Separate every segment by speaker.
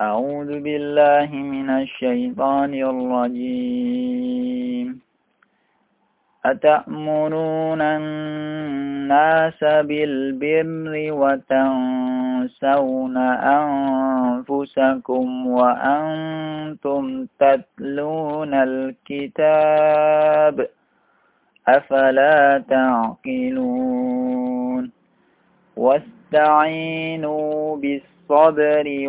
Speaker 1: أعوذ بالله من الشيطان الرجيم. أتأمرون الناس بالبر وتنسون أنفسكم وأنتم تتلون الكتاب أفلا تعقلون. واستعينوا بالصبر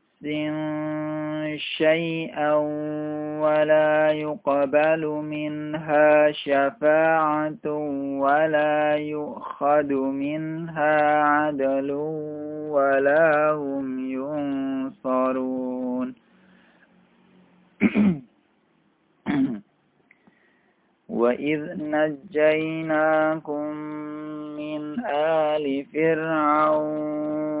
Speaker 1: شيئا ولا يقبل منها شفاعة ولا يؤخذ منها عدل ولا هم ينصرون وإذ نجيناكم من آل فرعون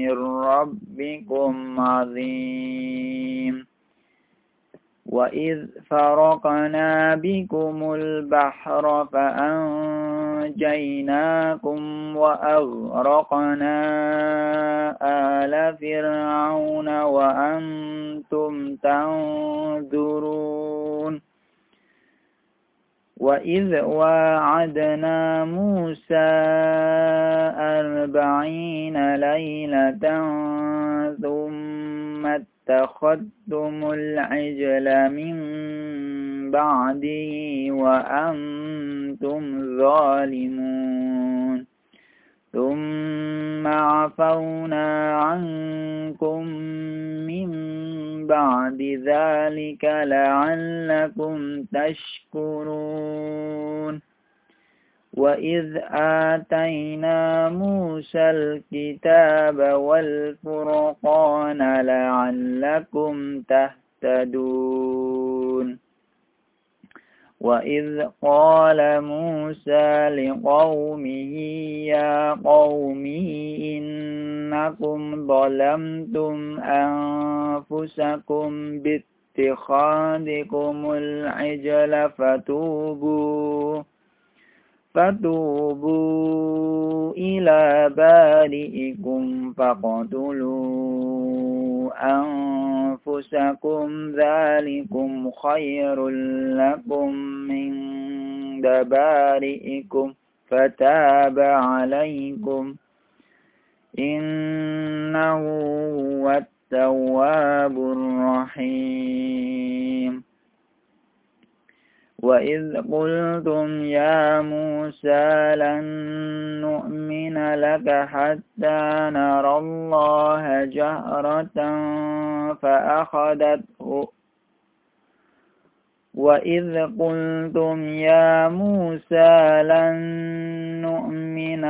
Speaker 1: من ربكم عظيم. وإذ فرقنا بكم البحر فأنجيناكم وأغرقنا آل فرعون وأنتم تنظرون. وإذ واعدنا موسى أربعين ليلة ثم اتخذتم العجل من بعده وأنتم ظالمون ثم عفونا عنكم بعد ذلك لعلكم تشكرون. وإذ آتينا موسى الكتاب والفرقان لعلكم تهتدون. وإذ قال موسى لقومه يا قوم إنكم ظلمتم أنفسكم باتخاذكم العجل فتوبوا فتوبوا إلى بارئكم فاقتلوا أنفسكم ذلكم خير لكم من بارئكم فتاب عليكم إنه هو التواب الرحيم وإذ قلتم يا موسى لن نؤمن لك حتى نرى الله جهرة فأخذته وإذ قلتم يا موسى لن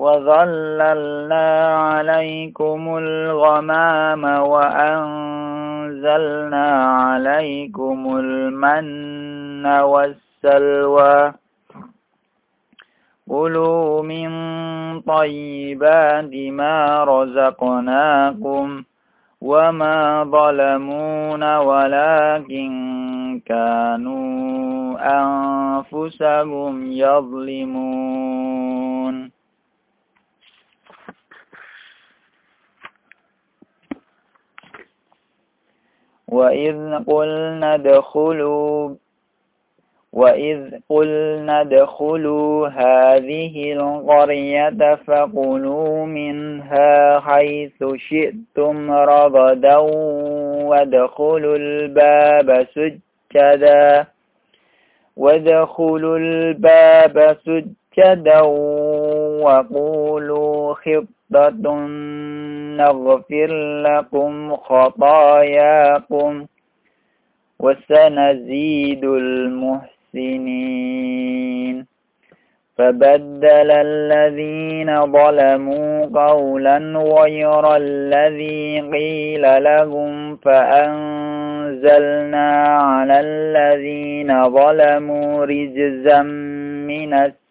Speaker 1: وظللنا عليكم الغمام وأنزلنا عليكم المن والسلوى. كلوا من طيبات ما رزقناكم وما ظلمون ولكن كانوا أنفسهم يظلمون. وإذ قلنا ادخلوا وإذ قلنا ادخلوا هذه القرية فكلوا منها حيث شئتم رغدا وادخلوا الباب سجدا وادخلوا الباب سجدا وقولوا خطة نغفر لكم خطاياكم وسنزيد المحسنين. سنين فبدل الذين ظلموا قولا غير الذي قيل لهم فأنزلنا على الذين ظلموا رجزا من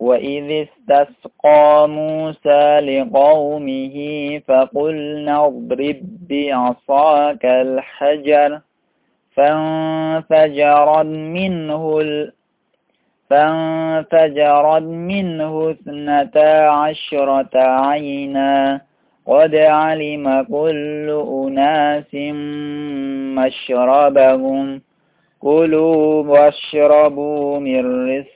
Speaker 1: وإذ استسقى موسى لقومه فقلنا اضرب بعصاك الحجر فانفجرت منه فانفجرت منه اثنتا عشرة عينا قد علم كل أناس مشربهم كلوا واشربوا من رزق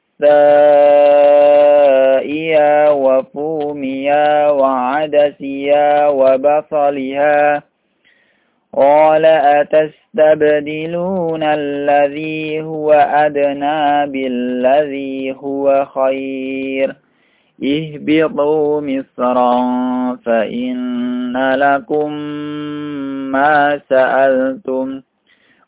Speaker 1: وكسائها وفوميا وعدسيا وبصلها قال أتستبدلون الذي هو أدنى بالذي هو خير؟ اهبطوا مصرا فإن لكم ما سألتم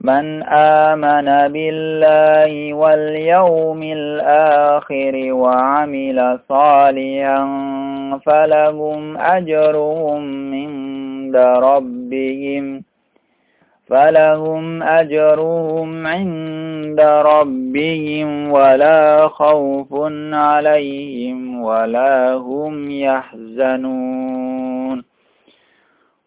Speaker 1: من آمن بالله واليوم الآخر وعمل صالحا فلهم أجرهم عند ربهم فلهم أجرهم عند ربهم ولا خوف عليهم ولا هم يحزنون.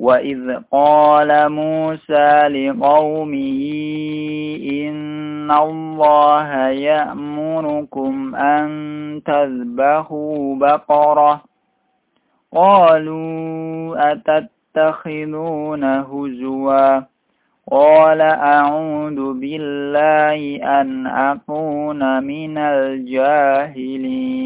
Speaker 1: وإذ قال موسى لقومه إن الله يأمركم أن تذبحوا بقرة قالوا أتتخذون هزوا قال أعوذ بالله أن أكون من الجاهلين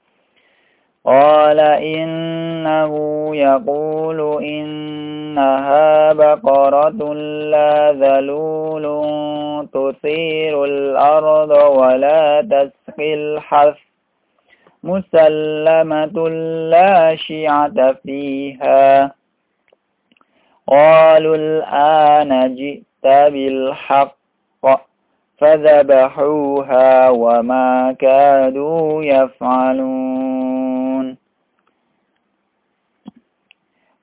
Speaker 1: قال إنه يقول إنها بقرة لا ذلول تثير الأرض ولا تسقي الحث مسلمة لا شيعة فيها. قالوا الآن جئت بالحق فذبحوها وما كادوا يفعلون.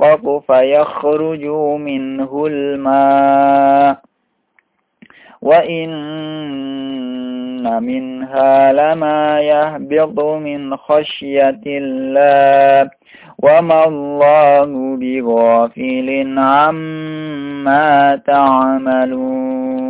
Speaker 1: يشقق فيخرج منه الماء وإن منها لما يهبط من خشية الله وما الله بغافل عما تعملون